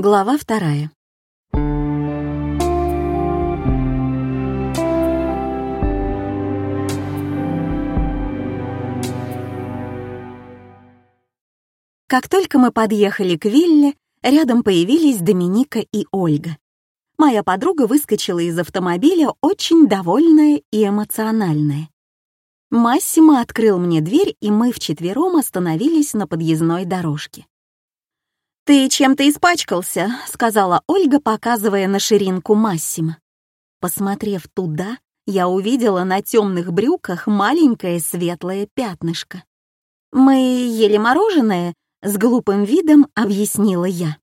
Глава вторая. Как только мы подъехали к вилле, рядом появились Доминика и Ольга. Моя подруга выскочила из автомобиля очень довольная и эмоциональная. Массимо открыл мне дверь, и мы вчетвером остановились на подъездной дорожке. «Ты чем-то испачкался», — сказала Ольга, показывая на ширинку Массима. Посмотрев туда, я увидела на темных брюках маленькое светлое пятнышко. «Мы ели мороженое», — с глупым видом объяснила я.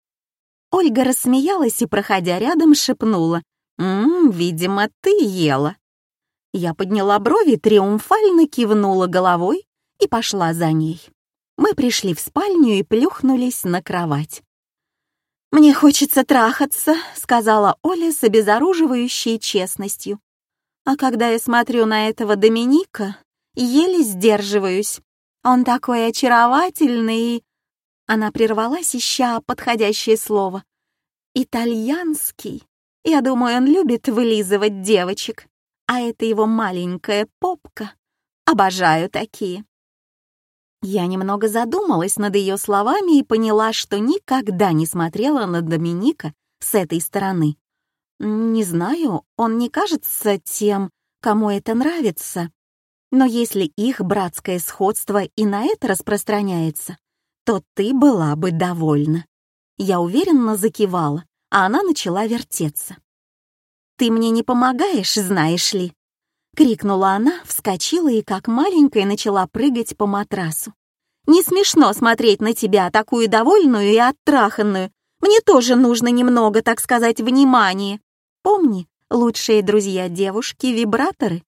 Ольга рассмеялась и, проходя рядом, шепнула. «М видимо, ты ела». Я подняла брови, триумфально кивнула головой и пошла за ней. Мы пришли в спальню и плюхнулись на кровать. «Мне хочется трахаться», — сказала Оля с обезоруживающей честностью. А когда я смотрю на этого Доминика, еле сдерживаюсь. Он такой очаровательный. Она прервалась, ища подходящее слово. «Итальянский». Я думаю, он любит вылизывать девочек. А это его маленькая попка. Обожаю такие. Я немного задумалась над ее словами и поняла, что никогда не смотрела на Доминика с этой стороны. Не знаю, он не кажется тем, кому это нравится. Но если их братское сходство и на это распространяется, то ты была бы довольна. Я уверенно закивала, а она начала вертеться. «Ты мне не помогаешь, знаешь ли?» Крикнула она, вскочила и как маленькая начала прыгать по матрасу. «Не смешно смотреть на тебя, такую довольную и оттраханную. Мне тоже нужно немного, так сказать, внимания. Помни, лучшие друзья девушки — вибраторы».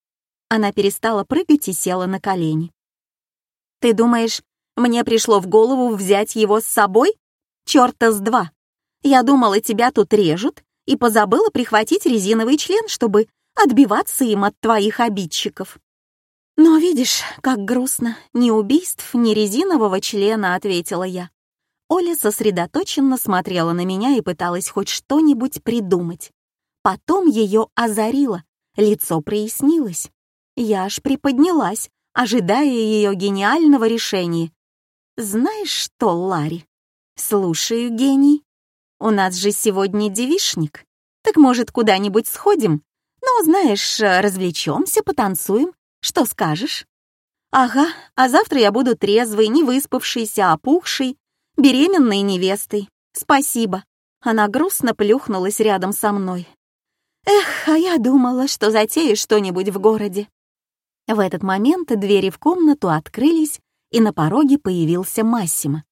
Она перестала прыгать и села на колени. «Ты думаешь, мне пришло в голову взять его с собой? Чёрта с два! Я думала, тебя тут режут, и позабыла прихватить резиновый член, чтобы отбиваться им от твоих обидчиков. Но видишь, как грустно, ни убийств, ни резинового члена, ответила я. Оля сосредоточенно смотрела на меня и пыталась хоть что-нибудь придумать. Потом ее озарило, лицо прояснилось. Я аж приподнялась, ожидая ее гениального решения. «Знаешь что, Ларри? Слушаю, гений. У нас же сегодня девишник. Так, может, куда-нибудь сходим? Ну, знаешь, э, развлечемся, потанцуем. Что скажешь? Ага, а завтра я буду трезвой, не выспавшейся, опухшей, беременной невестой. Спасибо. Она грустно плюхнулась рядом со мной. Эх, а я думала, что затею что-нибудь в городе. В этот момент двери в комнату открылись, и на пороге появился Массимо.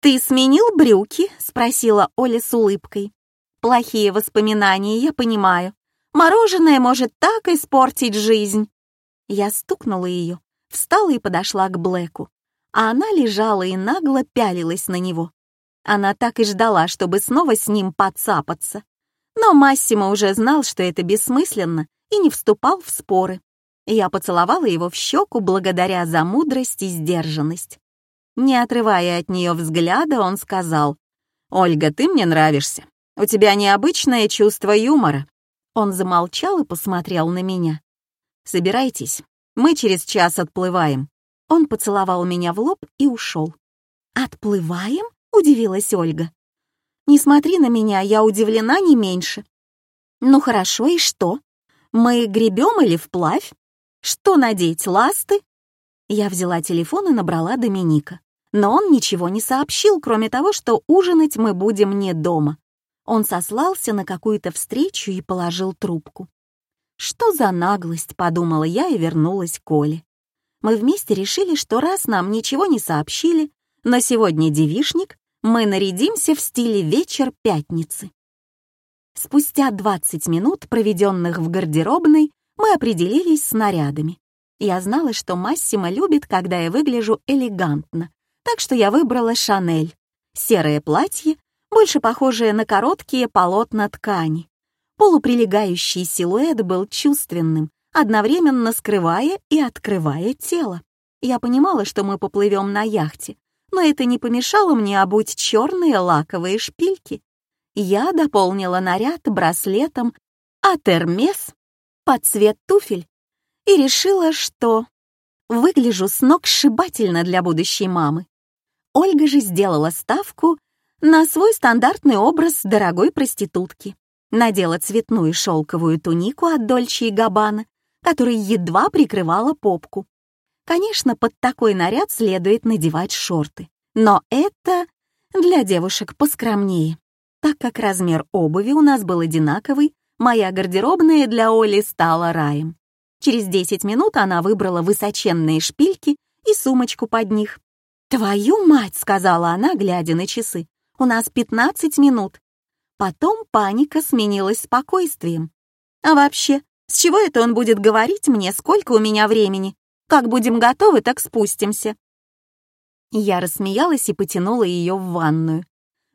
«Ты сменил брюки?» — спросила Оля с улыбкой. «Плохие воспоминания, я понимаю. Мороженое может так испортить жизнь. Я стукнула ее, встала и подошла к Блэку, а она лежала и нагло пялилась на него. Она так и ждала, чтобы снова с ним подцапаться. Но Массимо уже знал, что это бессмысленно, и не вступал в споры. Я поцеловала его в щеку благодаря за мудрость и сдержанность. Не отрывая от нее взгляда, он сказал, «Ольга, ты мне нравишься. У тебя необычное чувство юмора. Он замолчал и посмотрел на меня. «Собирайтесь, мы через час отплываем». Он поцеловал меня в лоб и ушел. «Отплываем?» — удивилась Ольга. «Не смотри на меня, я удивлена не меньше». «Ну хорошо, и что? Мы гребем или вплавь? Что надеть, ласты?» Я взяла телефон и набрала Доминика. Но он ничего не сообщил, кроме того, что ужинать мы будем не дома. Он сослался на какую-то встречу и положил трубку. «Что за наглость?» — подумала я и вернулась к Оле. Мы вместе решили, что раз нам ничего не сообщили, но сегодня девишник, мы нарядимся в стиле вечер пятницы. Спустя 20 минут, проведенных в гардеробной, мы определились с нарядами. Я знала, что Массимо любит, когда я выгляжу элегантно, так что я выбрала Шанель. Серое платье больше похожее на короткие полотна ткани. Полуприлегающий силуэт был чувственным, одновременно скрывая и открывая тело. Я понимала, что мы поплывем на яхте, но это не помешало мне обуть черные лаковые шпильки я дополнила наряд браслетом от Эрмес под цвет туфель и решила, что выгляжу с ног сшибательно для будущей мамы. Ольга же сделала ставку на свой стандартный образ дорогой проститутки. Надела цветную шелковую тунику от Дольче и Габбана, которая едва прикрывала попку. Конечно, под такой наряд следует надевать шорты, но это для девушек поскромнее. Так как размер обуви у нас был одинаковый, моя гардеробная для Оли стала раем. Через 10 минут она выбрала высоченные шпильки и сумочку под них. «Твою мать!» — сказала она, глядя на часы. «У нас 15 минут». Потом паника сменилась спокойствием. «А вообще, с чего это он будет говорить мне, сколько у меня времени? Как будем готовы, так спустимся». Я рассмеялась и потянула ее в ванную.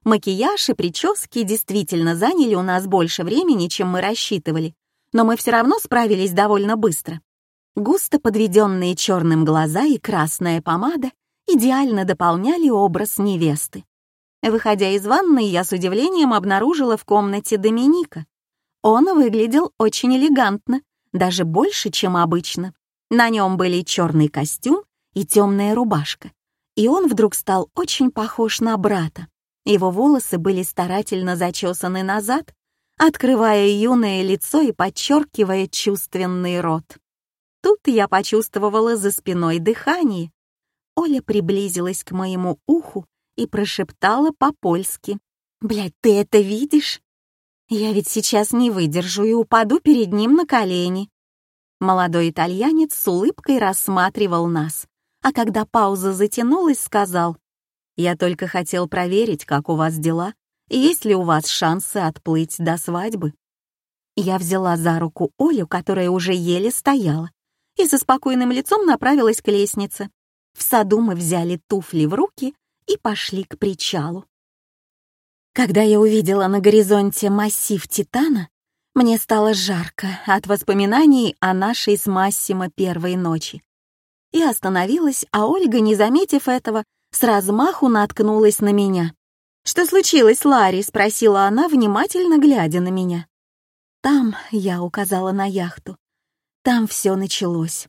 Макияж и прически действительно заняли у нас больше времени, чем мы рассчитывали, но мы все равно справились довольно быстро. Густо подведенные черным глаза и красная помада идеально дополняли образ невесты. Выходя из ванной, я с удивлением обнаружила в комнате Доминика. Он выглядел очень элегантно, даже больше, чем обычно. На нем были черный костюм и темная рубашка. И он вдруг стал очень похож на брата. Его волосы были старательно зачесаны назад, открывая юное лицо и подчеркивая чувственный рот. Тут я почувствовала за спиной дыхание. Оля приблизилась к моему уху и прошептала по-польски. «Блядь, ты это видишь? Я ведь сейчас не выдержу и упаду перед ним на колени». Молодой итальянец с улыбкой рассматривал нас, а когда пауза затянулась, сказал, «Я только хотел проверить, как у вас дела, есть ли у вас шансы отплыть до свадьбы?» Я взяла за руку Олю, которая уже еле стояла, и со спокойным лицом направилась к лестнице. В саду мы взяли туфли в руки и пошли к причалу. Когда я увидела на горизонте массив Титана, мне стало жарко от воспоминаний о нашей с Массимо первой ночи. И остановилась, а Ольга, не заметив этого, с размаху наткнулась на меня. «Что случилось, Ларри?» — спросила она, внимательно глядя на меня. «Там», — я указала на яхту, — «там все началось».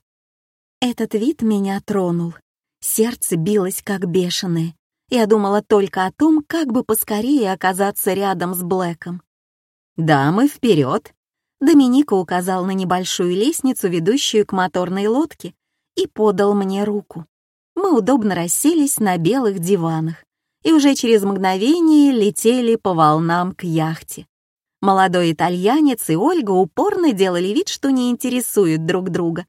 Этот вид меня тронул. Сердце билось как бешеное. Я думала только о том, как бы поскорее оказаться рядом с Блэком. «Дамы, вперед!» Доминика указал на небольшую лестницу, ведущую к моторной лодке, и подал мне руку. Мы удобно расселись на белых диванах и уже через мгновение летели по волнам к яхте. Молодой итальянец и Ольга упорно делали вид, что не интересуют друг друга.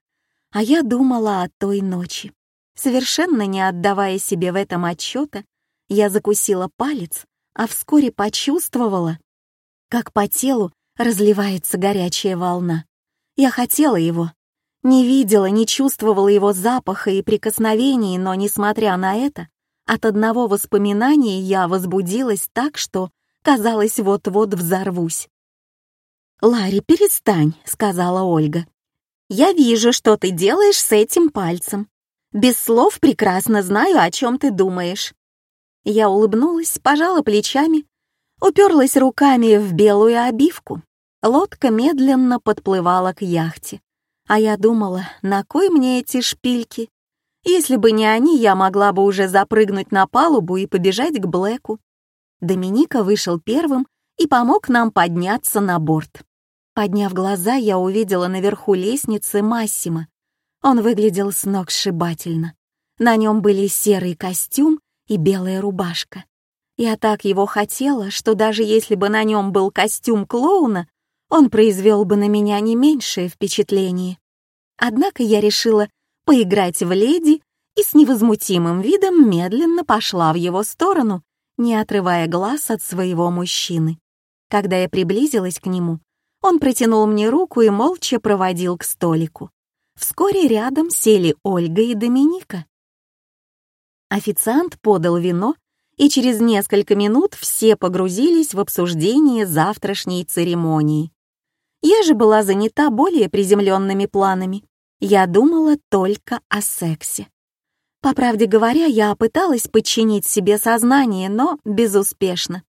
А я думала о той ночи. Совершенно не отдавая себе в этом отчета, я закусила палец, а вскоре почувствовала, как по телу разливается горячая волна. Я хотела его. Не видела, не чувствовала его запаха и прикосновений, но, несмотря на это, от одного воспоминания я возбудилась так, что, казалось, вот-вот взорвусь. «Ларри, перестань», — сказала Ольга. «Я вижу, что ты делаешь с этим пальцем. Без слов прекрасно знаю, о чем ты думаешь». Я улыбнулась, пожала плечами, уперлась руками в белую обивку. Лодка медленно подплывала к яхте. А я думала, на кой мне эти шпильки? Если бы не они, я могла бы уже запрыгнуть на палубу и побежать к Блэку. Доминика вышел первым и помог нам подняться на борт. Подняв глаза, я увидела наверху лестницы Массима. Он выглядел с ног сшибательно. На нем были серый костюм и белая рубашка. Я так его хотела, что даже если бы на нем был костюм клоуна, он произвел бы на меня не меньшее впечатление. Однако я решила поиграть в леди и с невозмутимым видом медленно пошла в его сторону, не отрывая глаз от своего мужчины. Когда я приблизилась к нему, он протянул мне руку и молча проводил к столику. Вскоре рядом сели Ольга и Доминика. Официант подал вино, и через несколько минут все погрузились в обсуждение завтрашней церемонии. Я же была занята более приземленными планами. Я думала только о сексе. По правде говоря, я пыталась подчинить себе сознание, но безуспешно.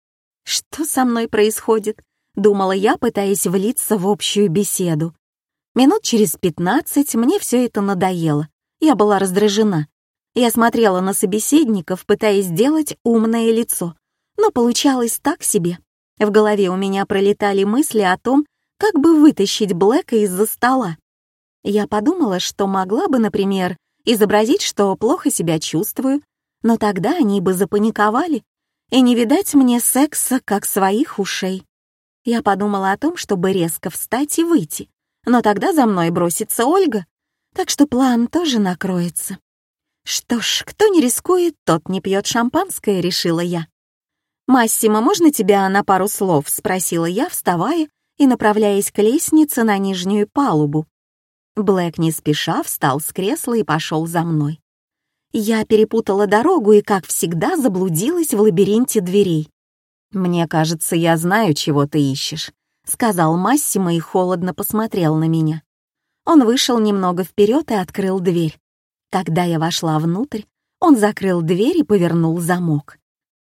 Что со мной происходит? Думала я, пытаясь влиться в общую беседу. Минут через пятнадцать мне все это надоело. Я была раздражена. Я смотрела на собеседников, пытаясь сделать умное лицо, но получалось так себе. В голове у меня пролетали мысли о том, как бы вытащить Блэка из-за стола. Я подумала, что могла бы, например, изобразить, что плохо себя чувствую, но тогда они бы запаниковали, и не видать мне секса, как своих ушей. Я подумала о том, чтобы резко встать и выйти, но тогда за мной бросится Ольга, так что план тоже накроется. Что ж, кто не рискует, тот не пьет шампанское, решила я. «Массимо, можно тебя на пару слов?» — спросила я, вставая и направляясь к лестнице на нижнюю палубу. Блэк не спеша встал с кресла и пошел за мной. Я перепутала дорогу и, как всегда, заблудилась в лабиринте дверей. «Мне кажется, я знаю, чего ты ищешь», — сказал Массимо и холодно посмотрел на меня. Он вышел немного вперед и открыл дверь. Когда я вошла внутрь, он закрыл дверь и повернул замок.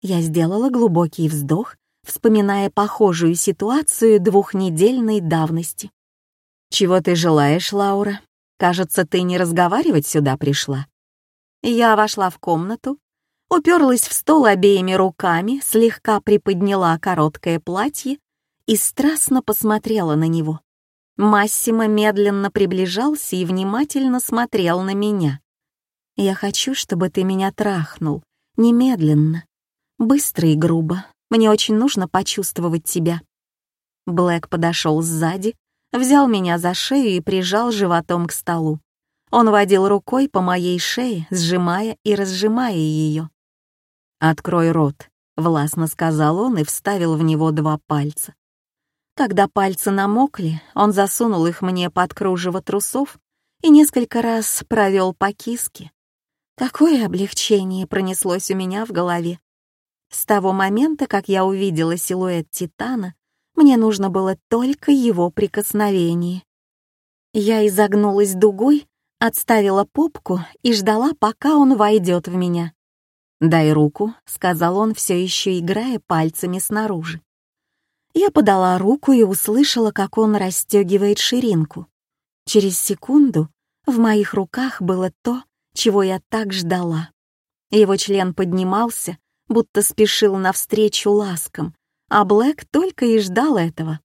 Я сделала глубокий вздох, вспоминая похожую ситуацию двухнедельной давности. «Чего ты желаешь, Лаура? Кажется, ты не разговаривать сюда пришла». Я вошла в комнату, уперлась в стол обеими руками, слегка приподняла короткое платье и страстно посмотрела на него. Массимо медленно приближался и внимательно смотрел на меня. «Я хочу, чтобы ты меня трахнул. Немедленно. Быстро и грубо. Мне очень нужно почувствовать тебя». Блэк подошел сзади, взял меня за шею и прижал животом к столу. Он водил рукой по моей шее, сжимая и разжимая ее. «Открой рот», — властно сказал он и вставил в него два пальца. Когда пальцы намокли, он засунул их мне под кружево трусов и несколько раз провел по киске, Какое облегчение пронеслось у меня в голове. С того момента, как я увидела силуэт Титана, мне нужно было только его прикосновение. Я изогнулась дугой, отставила попку и ждала, пока он войдет в меня. «Дай руку», — сказал он, все еще играя пальцами снаружи. Я подала руку и услышала, как он расстегивает ширинку. Через секунду в моих руках было то, чего я так ждала. Его член поднимался, будто спешил навстречу ласкам, а Блэк только и ждал этого.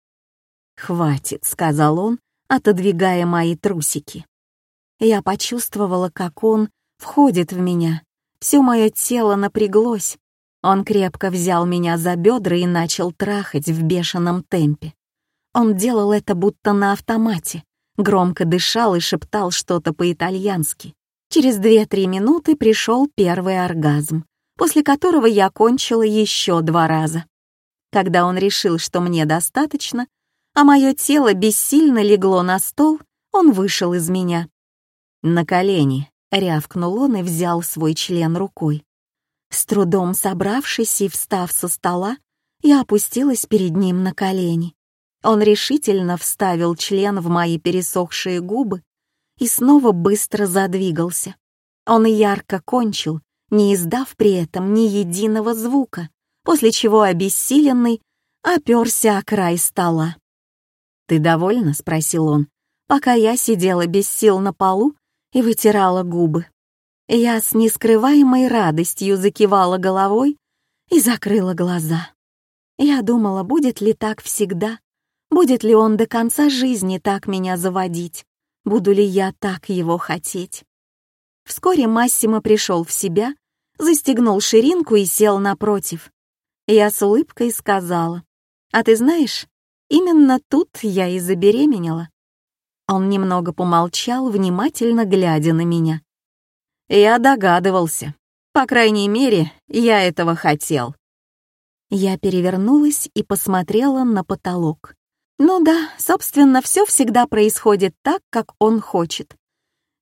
«Хватит», — сказал он, отодвигая мои трусики. Я почувствовала, как он входит в меня. Все мое тело напряглось. Он крепко взял меня за бедра и начал трахать в бешеном темпе. Он делал это будто на автомате, громко дышал и шептал что-то по-итальянски. Через 2-3 минуты пришел первый оргазм, после которого я кончила еще два раза. Когда он решил, что мне достаточно, а мое тело бессильно легло на стол, он вышел из меня. «На колени», — рявкнул он и взял свой член рукой. С трудом собравшись и встав со стола, я опустилась перед ним на колени. Он решительно вставил член в мои пересохшие губы и снова быстро задвигался. Он ярко кончил, не издав при этом ни единого звука, после чего обессиленный оперся о край стола. «Ты довольна?» — спросил он, пока я сидела без сил на полу и вытирала губы. Я с нескрываемой радостью закивала головой и закрыла глаза. Я думала, будет ли так всегда, будет ли он до конца жизни так меня заводить. Буду ли я так его хотеть? Вскоре Массимо пришел в себя, застегнул ширинку и сел напротив. Я с улыбкой сказала, «А ты знаешь, именно тут я и забеременела». Он немного помолчал, внимательно глядя на меня. Я догадывался. По крайней мере, я этого хотел. Я перевернулась и посмотрела на потолок. Ну да, собственно, все всегда происходит так, как он хочет.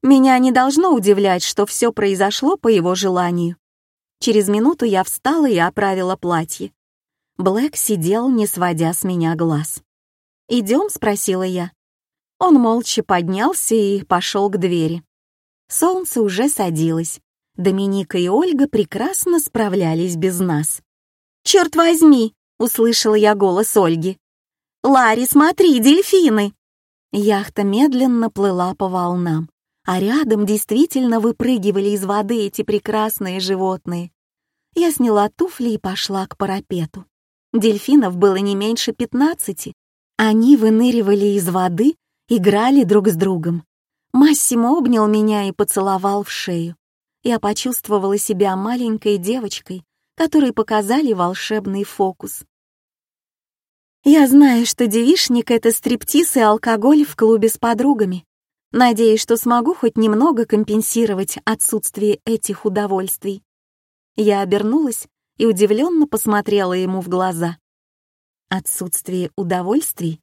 Меня не должно удивлять, что все произошло по его желанию. Через минуту я встала и оправила платье. Блэк сидел, не сводя с меня глаз. «Идем?» — спросила я. Он молча поднялся и пошел к двери. Солнце уже садилось. Доминика и Ольга прекрасно справлялись без нас. «Черт возьми!» — услышала я голос Ольги. «Ларри, смотри, дельфины!» Яхта медленно плыла по волнам, а рядом действительно выпрыгивали из воды эти прекрасные животные. Я сняла туфли и пошла к парапету. Дельфинов было не меньше пятнадцати. Они выныривали из воды, играли друг с другом. Массимо обнял меня и поцеловал в шею. Я почувствовала себя маленькой девочкой, которой показали волшебный фокус. Я знаю, что девишник — это стриптиз и алкоголь в клубе с подругами. Надеюсь, что смогу хоть немного компенсировать отсутствие этих удовольствий. Я обернулась и удивленно посмотрела ему в глаза. Отсутствие удовольствий?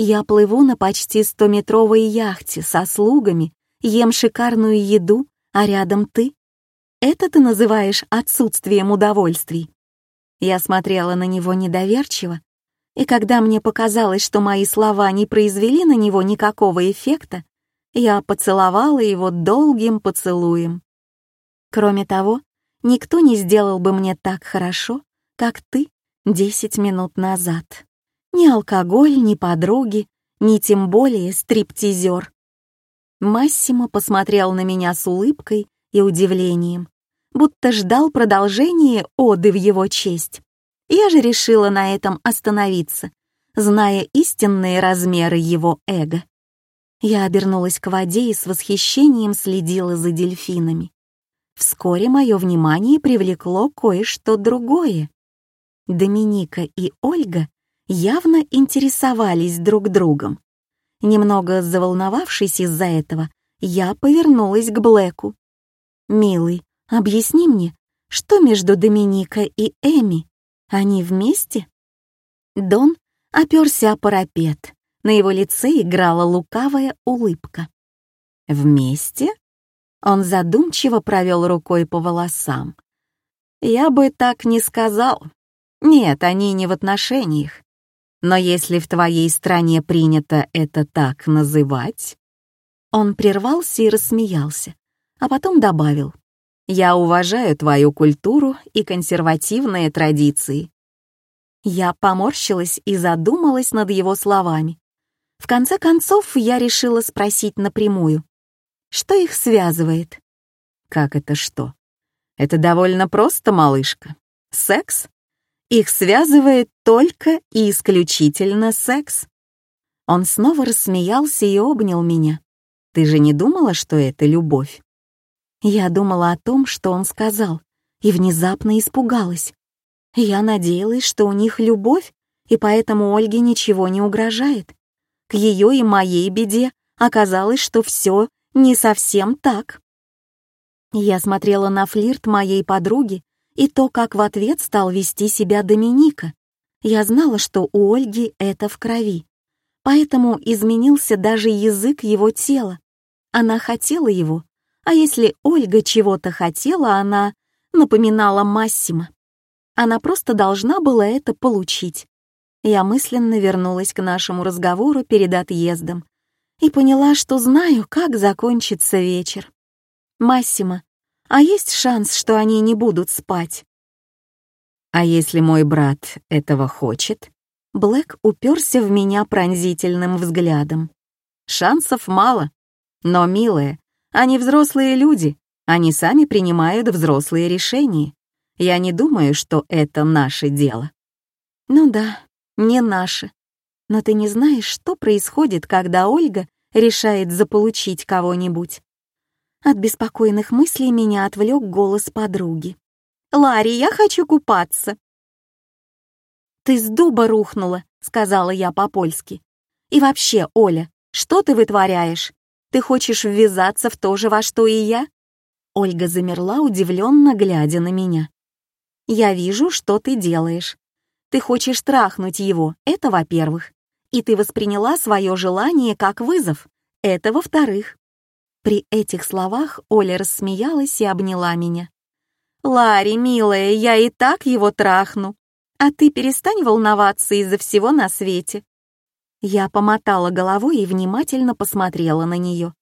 Я плыву на почти стометровой яхте со слугами, ем шикарную еду, а рядом ты. Это ты называешь отсутствием удовольствий? Я смотрела на него недоверчиво, и когда мне показалось, что мои слова не произвели на него никакого эффекта, я поцеловала его долгим поцелуем. Кроме того, никто не сделал бы мне так хорошо, как ты десять минут назад. Ни алкоголь, ни подруги, ни тем более стриптизер. Массимо посмотрел на меня с улыбкой и удивлением, будто ждал продолжения оды в его честь. Я же решила на этом остановиться, зная истинные размеры его эго. Я обернулась к воде и с восхищением следила за дельфинами. Вскоре мое внимание привлекло кое-что другое. Доминика и Ольга явно интересовались друг другом. Немного заволновавшись из-за этого, я повернулась к Блэку. «Милый, объясни мне, что между Доминика и Эми? Они вместе?» Дон оперся о парапет. На его лице играла лукавая улыбка. «Вместе?» Он задумчиво провел рукой по волосам. «Я бы так не сказал. Нет, они не в отношениях. Но если в твоей стране принято это так называть...» Он прервался и рассмеялся, а потом добавил. «Я уважаю твою культуру и консервативные традиции». Я поморщилась и задумалась над его словами. В конце концов, я решила спросить напрямую. Что их связывает? Как это что? Это довольно просто, малышка. Секс? Их связывает только и исключительно секс. Он снова рассмеялся и обнял меня. Ты же не думала, что это любовь? Я думала о том, что он сказал, и внезапно испугалась. Я надеялась, что у них любовь, и поэтому Ольге ничего не угрожает. К ее и моей беде оказалось, что все не совсем так. Я смотрела на флирт моей подруги и то, как в ответ стал вести себя Доминика. Я знала, что у Ольги это в крови, поэтому изменился даже язык его тела. Она хотела его, а если Ольга чего-то хотела, она напоминала Массима. Она просто должна была это получить. Я мысленно вернулась к нашему разговору перед отъездом и поняла, что знаю, как закончится вечер. Массимо, а есть шанс, что они не будут спать? А если мой брат этого хочет? Блэк уперся в меня пронзительным взглядом. Шансов мало. Но, милая, они взрослые люди, они сами принимают взрослые решения. Я не думаю, что это наше дело. Ну да, не наше. Но ты не знаешь, что происходит, когда Ольга решает заполучить кого-нибудь. От беспокойных мыслей меня отвлек голос подруги. «Ларри, я хочу купаться!» «Ты с дуба рухнула», — сказала я по-польски. «И вообще, Оля, что ты вытворяешь? Ты хочешь ввязаться в то же, во что и я?» Ольга замерла, удивленно глядя на меня. «Я вижу, что ты делаешь. Ты хочешь трахнуть его, это во-первых. И ты восприняла свое желание как вызов, это во-вторых. При этих словах Оля рассмеялась и обняла меня. «Ларри, милая, я и так его трахну, а ты перестань волноваться из-за всего на свете». Я помотала головой и внимательно посмотрела на нее.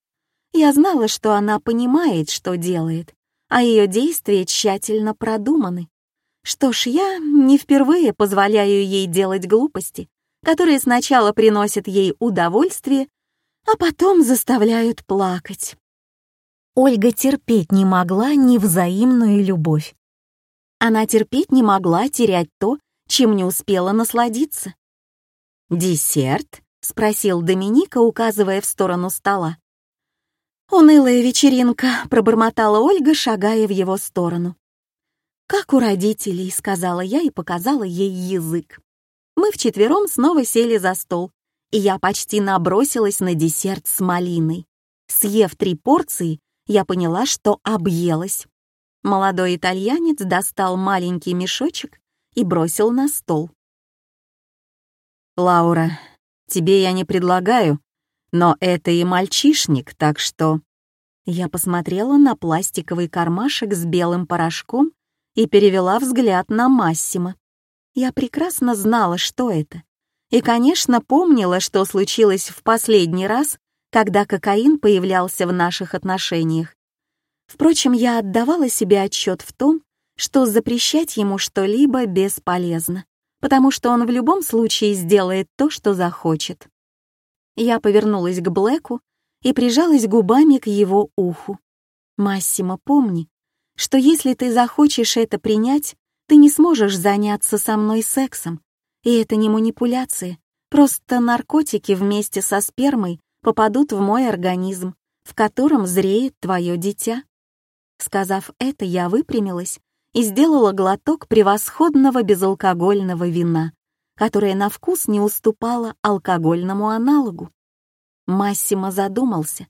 Я знала, что она понимает, что делает, а ее действия тщательно продуманы. Что ж, я не впервые позволяю ей делать глупости, которые сначала приносят ей удовольствие, а потом заставляют плакать. Ольга терпеть не могла невзаимную любовь. Она терпеть не могла терять то, чем не успела насладиться. «Десерт?» — спросил Доминика, указывая в сторону стола. «Унылая вечеринка», — пробормотала Ольга, шагая в его сторону. «Как у родителей», — сказала я и показала ей язык. Мы вчетвером снова сели за стол, и я почти набросилась на десерт с малиной. Съев три порции, я поняла, что объелась. Молодой итальянец достал маленький мешочек и бросил на стол. «Лаура, тебе я не предлагаю, но это и мальчишник, так что...» Я посмотрела на пластиковый кармашек с белым порошком и перевела взгляд на Массима. Я прекрасно знала, что это. И, конечно, помнила, что случилось в последний раз, когда кокаин появлялся в наших отношениях. Впрочем, я отдавала себе отчет в том, что запрещать ему что-либо бесполезно, потому что он в любом случае сделает то, что захочет. Я повернулась к Блэку и прижалась губами к его уху. «Массимо, помни, что если ты захочешь это принять, ты не сможешь заняться со мной сексом, и это не манипуляции, просто наркотики вместе со спермой попадут в мой организм, в котором зреет твое дитя. Сказав это, я выпрямилась и сделала глоток превосходного безалкогольного вина, которое на вкус не уступало алкогольному аналогу. Массимо задумался,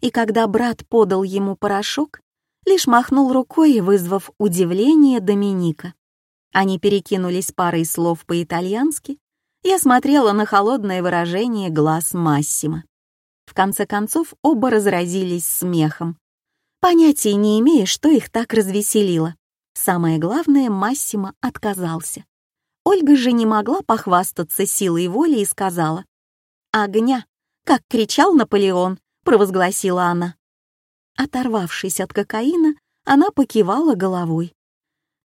и когда брат подал ему порошок, лишь махнул рукой, вызвав удивление Доминика. Они перекинулись парой слов по-итальянски. Я смотрела на холодное выражение глаз Массима. В конце концов, оба разразились смехом. Понятия не имея, что их так развеселило. Самое главное, Массимо отказался. Ольга же не могла похвастаться силой воли и сказала. «Огня!» — как кричал Наполеон, провозгласила она. Оторвавшись от кокаина, она покивала головой.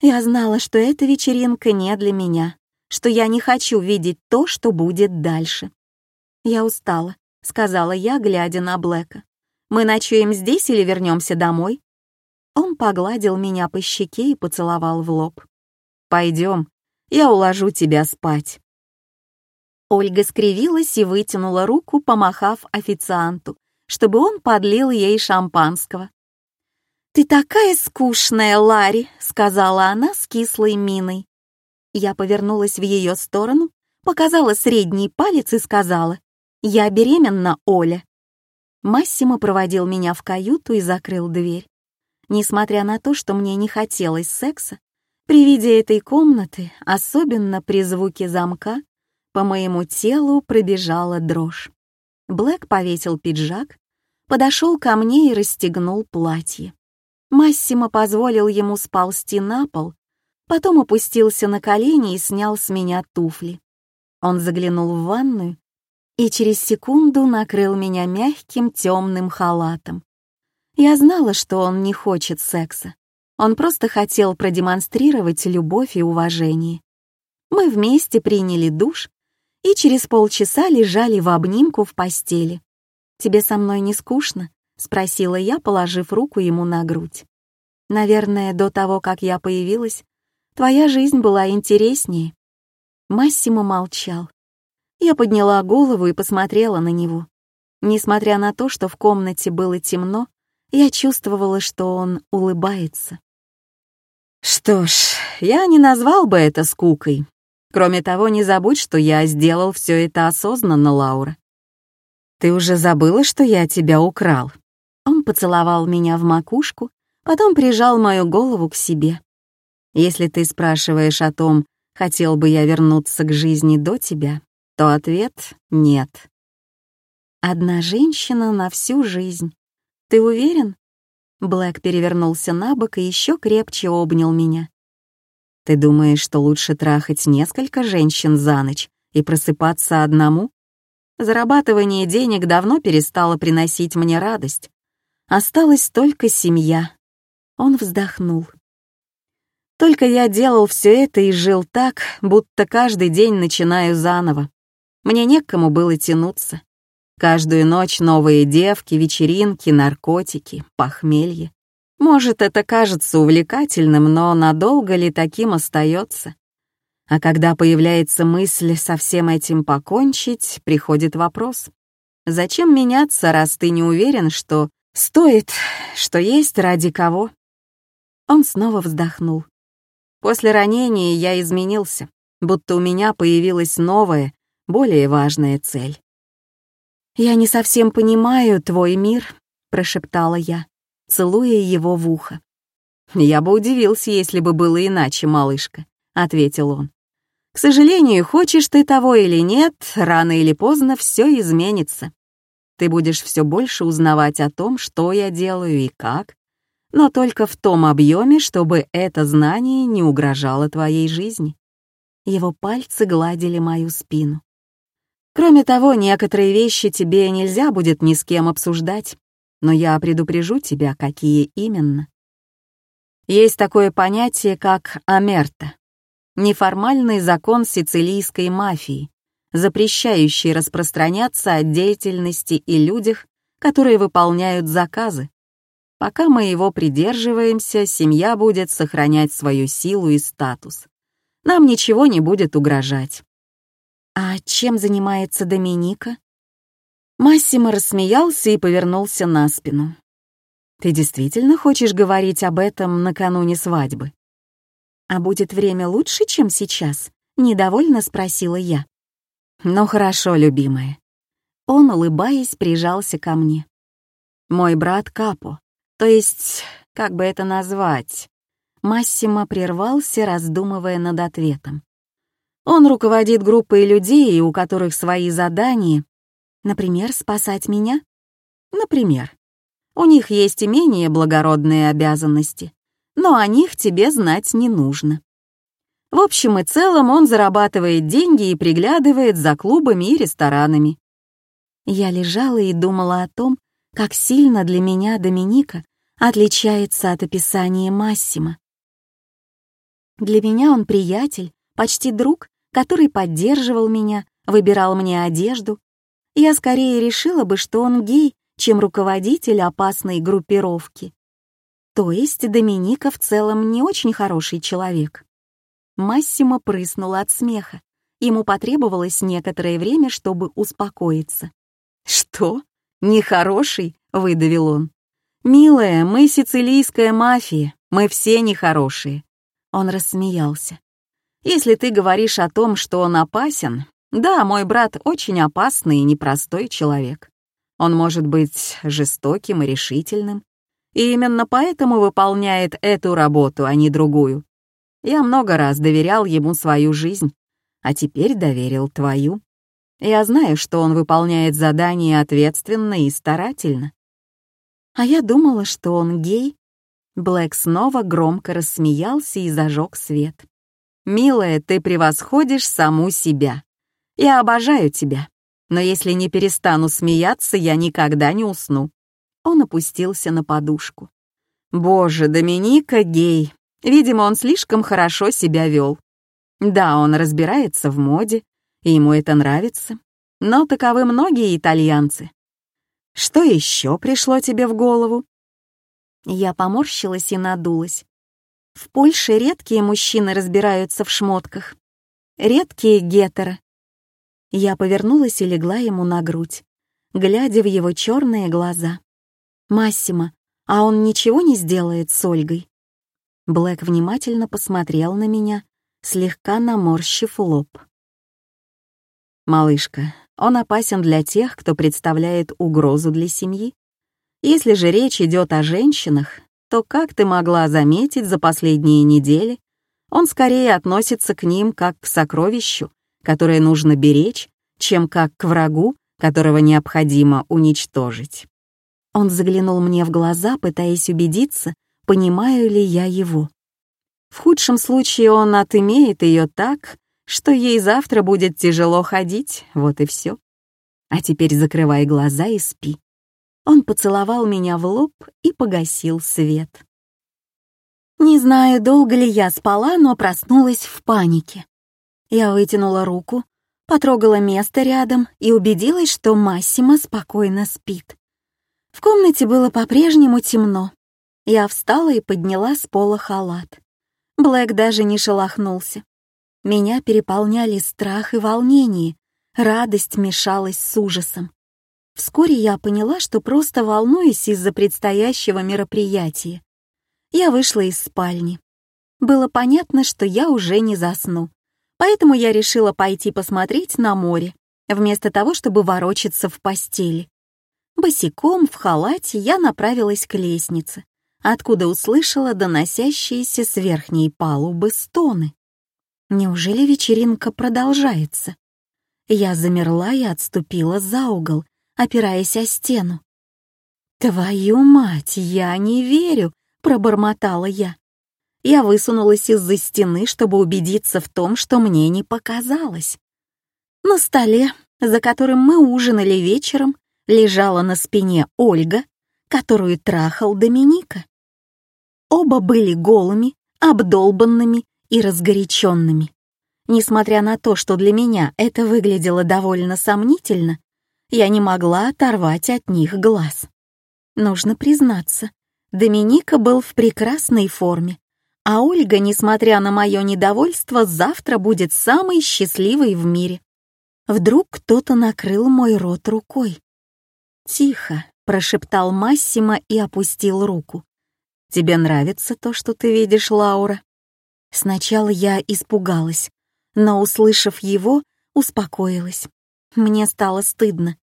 Я знала, что эта вечеринка не для меня, что я не хочу видеть то, что будет дальше. «Я устала», — сказала я, глядя на Блэка. «Мы ночуем здесь или вернемся домой?» Он погладил меня по щеке и поцеловал в лоб. «Пойдем, я уложу тебя спать». Ольга скривилась и вытянула руку, помахав официанту, чтобы он подлил ей шампанского. «Ты такая скучная, Ларри», — сказала она с кислой миной. Я повернулась в ее сторону, показала средний палец и сказала, «Я беременна, Оля». Массимо проводил меня в каюту и закрыл дверь. Несмотря на то, что мне не хотелось секса, при виде этой комнаты, особенно при звуке замка, по моему телу пробежала дрожь. Блэк повесил пиджак, подошел ко мне и расстегнул платье. Массимо позволил ему сползти на пол, потом опустился на колени и снял с меня туфли. Он заглянул в ванную и через секунду накрыл меня мягким темным халатом. Я знала, что он не хочет секса. Он просто хотел продемонстрировать любовь и уважение. Мы вместе приняли душ и через полчаса лежали в обнимку в постели. «Тебе со мной не скучно?» — спросила я, положив руку ему на грудь. «Наверное, до того, как я появилась, твоя жизнь была интереснее». Массимо молчал. Я подняла голову и посмотрела на него. Несмотря на то, что в комнате было темно, я чувствовала, что он улыбается. «Что ж, я не назвал бы это скукой. Кроме того, не забудь, что я сделал все это осознанно, Лаура. Ты уже забыла, что я тебя украл?» Он поцеловал меня в макушку, потом прижал мою голову к себе. «Если ты спрашиваешь о том, хотел бы я вернуться к жизни до тебя, то ответ — нет». «Одна женщина на всю жизнь. Ты уверен?» Блэк перевернулся на бок и еще крепче обнял меня. «Ты думаешь, что лучше трахать несколько женщин за ночь и просыпаться одному? Зарабатывание денег давно перестало приносить мне радость. Осталась только семья. Он вздохнул. Только я делал все это и жил так, будто каждый день начинаю заново. Мне не к кому было тянуться. Каждую ночь новые девки, вечеринки, наркотики, похмелье. Может, это кажется увлекательным, но надолго ли таким остается? А когда появляется мысль со всем этим покончить, приходит вопрос. Зачем меняться, раз ты не уверен, что стоит, что есть ради кого? Он снова вздохнул. После ранения я изменился, будто у меня появилась новая, более важная цель. «Я не совсем понимаю твой мир», — прошептала я, целуя его в ухо. «Я бы удивился, если бы было иначе, малышка», — ответил он. «К сожалению, хочешь ты того или нет, рано или поздно все изменится. Ты будешь все больше узнавать о том, что я делаю и как, но только в том объеме, чтобы это знание не угрожало твоей жизни». Его пальцы гладили мою спину. Кроме того, некоторые вещи тебе нельзя будет ни с кем обсуждать, но я предупрежу тебя, какие именно. Есть такое понятие, как амерта, неформальный закон сицилийской мафии, запрещающий распространяться о деятельности и людях, которые выполняют заказы. Пока мы его придерживаемся, семья будет сохранять свою силу и статус. Нам ничего не будет угрожать. «А чем занимается Доминика?» Массимо рассмеялся и повернулся на спину. «Ты действительно хочешь говорить об этом накануне свадьбы?» «А будет время лучше, чем сейчас?» — недовольно спросила я. «Ну хорошо, любимая». Он, улыбаясь, прижался ко мне. «Мой брат Капо, то есть, как бы это назвать?» Массимо прервался, раздумывая над ответом. Он руководит группой людей, у которых свои задания. Например, спасать меня? Например. У них есть и менее благородные обязанности, но о них тебе знать не нужно. В общем и целом он зарабатывает деньги и приглядывает за клубами и ресторанами. Я лежала и думала о том, как сильно для меня Доминика отличается от описания Массима. Для меня он приятель, почти друг который поддерживал меня, выбирал мне одежду. Я скорее решила бы, что он гей, чем руководитель опасной группировки. То есть Доминика в целом не очень хороший человек. Массимо прыснул от смеха. Ему потребовалось некоторое время, чтобы успокоиться. «Что? Нехороший?» — выдавил он. «Милая, мы сицилийская мафия, мы все нехорошие». Он рассмеялся. Если ты говоришь о том, что он опасен, да, мой брат очень опасный и непростой человек. Он может быть жестоким и решительным, и именно поэтому выполняет эту работу, а не другую. Я много раз доверял ему свою жизнь, а теперь доверил твою. Я знаю, что он выполняет задания ответственно и старательно. А я думала, что он гей. Блэк снова громко рассмеялся и зажег свет. «Милая, ты превосходишь саму себя. Я обожаю тебя, но если не перестану смеяться, я никогда не усну». Он опустился на подушку. «Боже, Доминика гей. Видимо, он слишком хорошо себя вел. Да, он разбирается в моде, и ему это нравится, но таковы многие итальянцы. Что еще пришло тебе в голову?» Я поморщилась и надулась. В Польше редкие мужчины разбираются в шмотках. Редкие гетеры. Я повернулась и легла ему на грудь, глядя в его черные глаза. «Массимо, а он ничего не сделает с Ольгой?» Блэк внимательно посмотрел на меня, слегка наморщив лоб. «Малышка, он опасен для тех, кто представляет угрозу для семьи. Если же речь идет о женщинах, то, как ты могла заметить за последние недели, он скорее относится к ним как к сокровищу, которое нужно беречь, чем как к врагу, которого необходимо уничтожить. Он заглянул мне в глаза, пытаясь убедиться, понимаю ли я его. В худшем случае он отымеет ее так, что ей завтра будет тяжело ходить, вот и все. А теперь закрывай глаза и спи. Он поцеловал меня в лоб и погасил свет. Не знаю, долго ли я спала, но проснулась в панике. Я вытянула руку, потрогала место рядом и убедилась, что Массимо спокойно спит. В комнате было по-прежнему темно. Я встала и подняла с пола халат. Блэк даже не шелохнулся. Меня переполняли страх и волнение, радость мешалась с ужасом. Вскоре я поняла, что просто волнуюсь из-за предстоящего мероприятия. Я вышла из спальни. Было понятно, что я уже не засну, поэтому я решила пойти посмотреть на море, вместо того, чтобы ворочаться в постели. Босиком в халате я направилась к лестнице, откуда услышала доносящиеся с верхней палубы стоны. Неужели вечеринка продолжается? Я замерла и отступила за угол, опираясь о стену. «Твою мать, я не верю!» — пробормотала я. Я высунулась из-за стены, чтобы убедиться в том, что мне не показалось. На столе, за которым мы ужинали вечером, лежала на спине Ольга, которую трахал Доминика. Оба были голыми, обдолбанными и разгоряченными. Несмотря на то, что для меня это выглядело довольно сомнительно, я не могла оторвать от них глаз. Нужно признаться, Доминика был в прекрасной форме, а Ольга, несмотря на мое недовольство, завтра будет самой счастливой в мире. Вдруг кто-то накрыл мой рот рукой. «Тихо», — прошептал Массимо и опустил руку. «Тебе нравится то, что ты видишь, Лаура?» Сначала я испугалась, но, услышав его, успокоилась. Мне стало стыдно.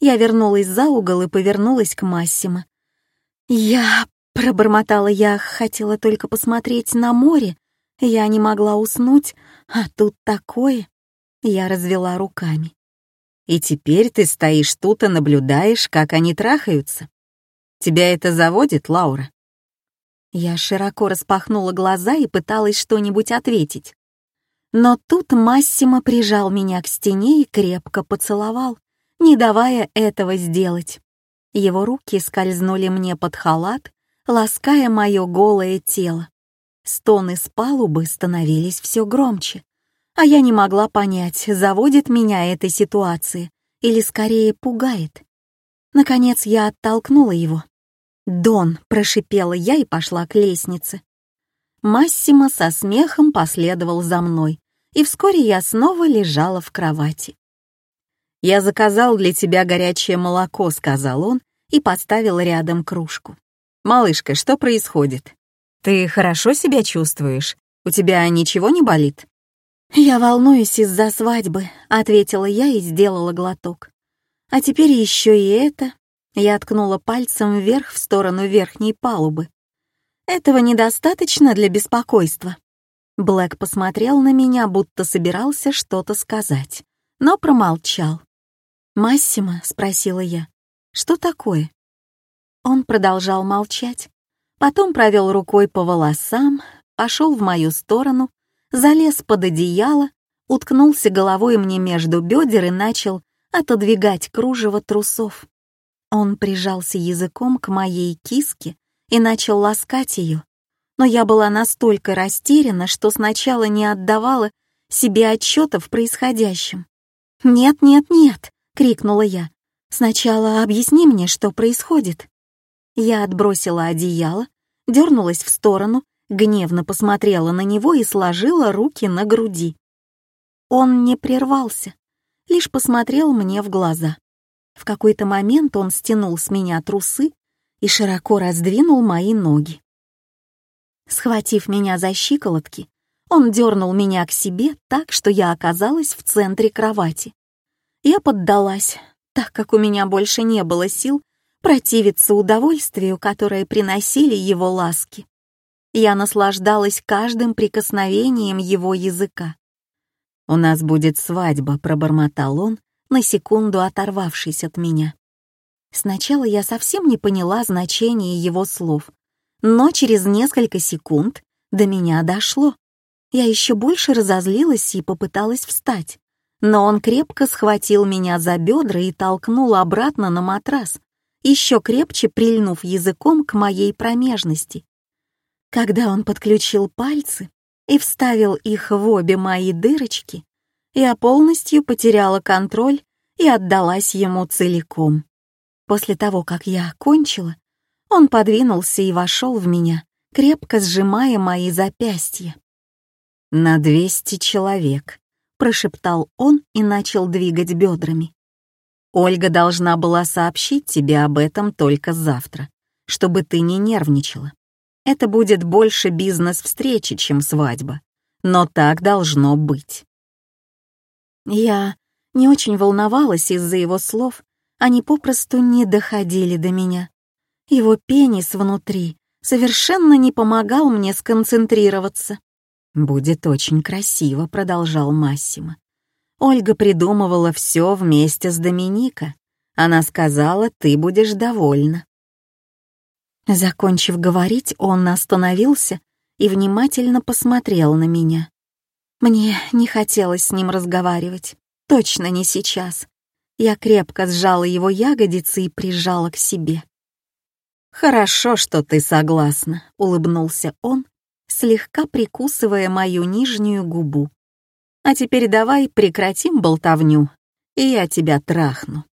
Я вернулась за угол и повернулась к Массимо. «Я...» — пробормотала я, хотела только посмотреть на море. Я не могла уснуть, а тут такое. Я развела руками. «И теперь ты стоишь тут и наблюдаешь, как они трахаются. Тебя это заводит, Лаура?» Я широко распахнула глаза и пыталась что-нибудь ответить. Но тут Массимо прижал меня к стене и крепко поцеловал не давая этого сделать. Его руки скользнули мне под халат, лаская мое голое тело. Стоны с палубы становились все громче, а я не могла понять, заводит меня эта ситуация или скорее пугает. Наконец я оттолкнула его. «Дон!» — прошипела я и пошла к лестнице. Массимо со смехом последовал за мной, и вскоре я снова лежала в кровати. «Я заказал для тебя горячее молоко», — сказал он и поставил рядом кружку. «Малышка, что происходит? Ты хорошо себя чувствуешь? У тебя ничего не болит?» «Я волнуюсь из-за свадьбы», — ответила я и сделала глоток. «А теперь еще и это». Я ткнула пальцем вверх в сторону верхней палубы. «Этого недостаточно для беспокойства». Блэк посмотрел на меня, будто собирался что-то сказать, но промолчал. «Массимо?» — спросила я. «Что такое?» Он продолжал молчать, потом провел рукой по волосам, пошел в мою сторону, залез под одеяло, уткнулся головой мне между бедер и начал отодвигать кружево трусов. Он прижался языком к моей киске и начал ласкать ее, но я была настолько растеряна, что сначала не отдавала себе отчета в происходящем. «Нет, нет, нет!» — крикнула я. «Сначала объясни мне, что происходит». Я отбросила одеяло, дернулась в сторону, гневно посмотрела на него и сложила руки на груди. Он не прервался, лишь посмотрел мне в глаза. В какой-то момент он стянул с меня трусы и широко раздвинул мои ноги. Схватив меня за щиколотки, он дернул меня к себе так, что я оказалась в центре кровати. Я поддалась, так как у меня больше не было сил противиться удовольствию, которое приносили его ласки. Я наслаждалась каждым прикосновением его языка. «У нас будет свадьба», — пробормотал он, на секунду оторвавшись от меня. Сначала я совсем не поняла значения его слов, но через несколько секунд до меня дошло. Я еще больше разозлилась и попыталась встать но он крепко схватил меня за бедра и толкнул обратно на матрас, еще крепче прильнув языком к моей промежности. Когда он подключил пальцы и вставил их в обе мои дырочки, я полностью потеряла контроль и отдалась ему целиком. После того, как я окончила, он подвинулся и вошел в меня, крепко сжимая мои запястья. «На двести человек», — прошептал он и начал двигать бедрами. «Ольга должна была сообщить тебе об этом только завтра, чтобы ты не нервничала. Это будет больше бизнес-встречи, чем свадьба, но так должно быть». Я не очень волновалась из-за его слов, они попросту не доходили до меня. Его пенис внутри совершенно не помогал мне сконцентрироваться. «Будет очень красиво», — продолжал Массимо. Ольга придумывала все вместе с Доминика. Она сказала, ты будешь довольна. Закончив говорить, он остановился и внимательно посмотрел на меня. Мне не хотелось с ним разговаривать. Точно не сейчас. Я крепко сжала его ягодицы и прижала к себе. «Хорошо, что ты согласна», — улыбнулся он, слегка прикусывая мою нижнюю губу. «А теперь давай прекратим болтовню, и я тебя трахну».